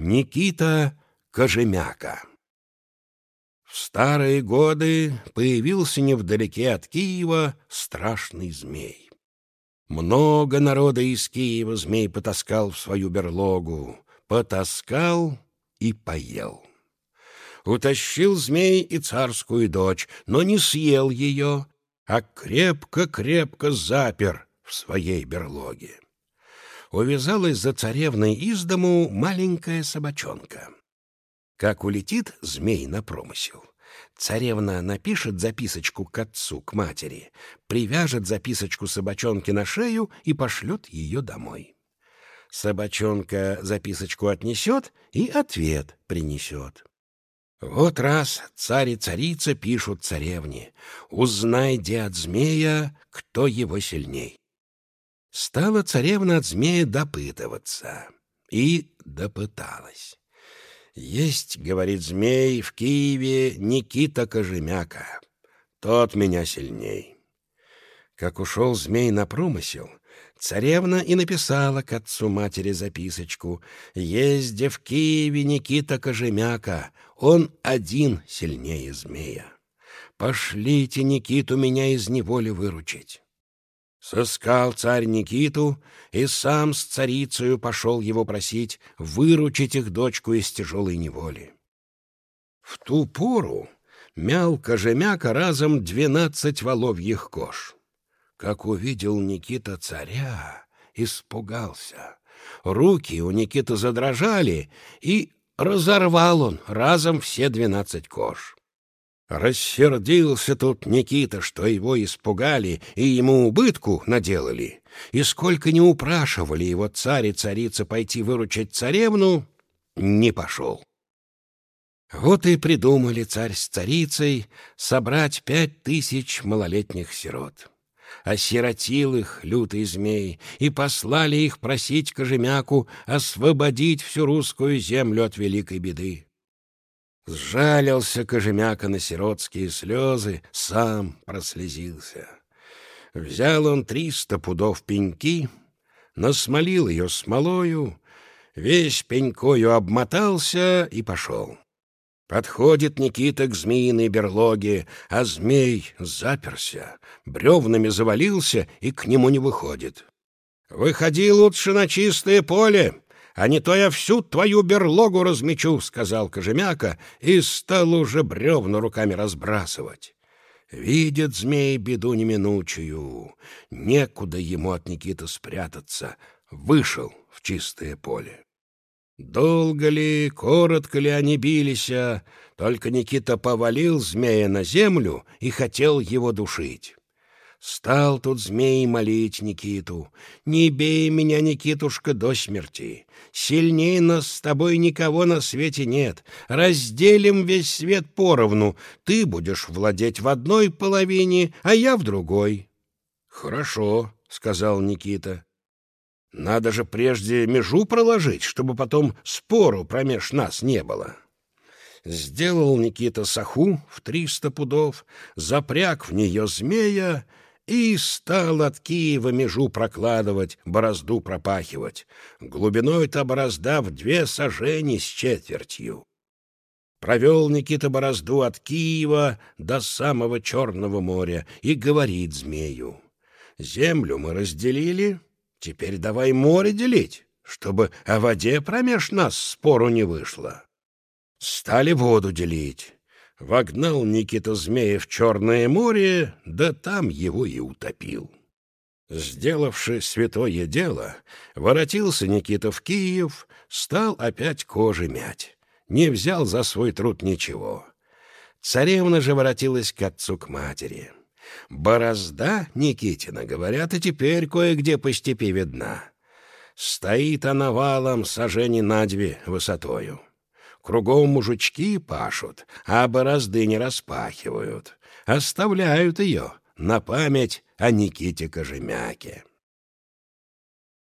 Никита Кожемяка В старые годы появился невдалеке от Киева страшный змей. Много народа из Киева змей потаскал в свою берлогу, потаскал и поел. Утащил змей и царскую дочь, но не съел ее, а крепко-крепко запер в своей берлоге увязалась за царевной из дому маленькая собачонка. Как улетит змей на промысел, царевна напишет записочку к отцу, к матери, привяжет записочку собачонки на шею и пошлет ее домой. Собачонка записочку отнесет и ответ принесет. Вот раз царь и царица пишут царевне, узнай, от змея, кто его сильней. Стала царевна от змея допытываться. И допыталась. «Есть, — говорит змей, — в Киеве Никита Кожемяка. Тот меня сильней». Как ушел змей на промысел, царевна и написала к отцу матери записочку. «Езде в Киеве Никита Кожемяка, он один сильнее змея. Пошлите Никиту меня из неволи выручить». Сыскал царь Никиту и сам с царицею пошел его просить выручить их дочку из тяжелой неволи. В ту пору мял кожемяка разом двенадцать воловьих кож. Как увидел Никита царя, испугался. Руки у Никиты задрожали, и разорвал он разом все двенадцать кож. Рассердился тут Никита, что его испугали и ему убытку наделали, и сколько не упрашивали его царь и царица пойти выручать царевну, не пошел. Вот и придумали царь с царицей собрать пять тысяч малолетних сирот. Осиротил их лютый змей, и послали их просить Кожемяку освободить всю русскую землю от великой беды. Сжалился Кожемяка на сиротские слезы, сам прослезился. Взял он триста пудов пеньки, насмолил ее смолою, весь пенькою обмотался и пошел. Подходит Никита к змеиной берлоге, а змей заперся, бревнами завалился и к нему не выходит. «Выходи лучше на чистое поле, а не то я всю твою берлогу размечу, — сказал Кожемяка, и стал уже бревна руками разбрасывать. Видит змей беду неминучую, некуда ему от Никиты спрятаться, вышел в чистое поле. Долго ли, коротко ли они бились, только Никита повалил змея на землю и хотел его душить. Стал тут змей молить Никиту. «Не бей меня, Никитушка, до смерти. Сильнее нас с тобой никого на свете нет. Разделим весь свет поровну. Ты будешь владеть в одной половине, а я в другой». «Хорошо», — сказал Никита. «Надо же прежде межу проложить, чтобы потом спору промеж нас не было». Сделал Никита саху в триста пудов, запряг в нее змея и стал от Киева межу прокладывать, борозду пропахивать. Глубиной-то борозда в две сажени с четвертью. Провел Никита борозду от Киева до самого Черного моря и говорит змею. «Землю мы разделили, теперь давай море делить, чтобы о воде промеж нас спору не вышло». Стали воду делить. Вогнал Никита змея в Черное море, да там его и утопил. Сделавши святое дело, воротился Никита в Киев, стал опять кожи мять. Не взял за свой труд ничего. Царевна же воротилась к отцу, к матери. Борозда Никитина, говорят, и теперь кое-где по степи видна. Стоит она валом сажени на две высотою. Кругом мужички пашут, а борозды не распахивают. Оставляют ее на память о Никите Кожемяке.